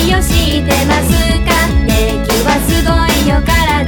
恋をしてますか？敵はすごいよから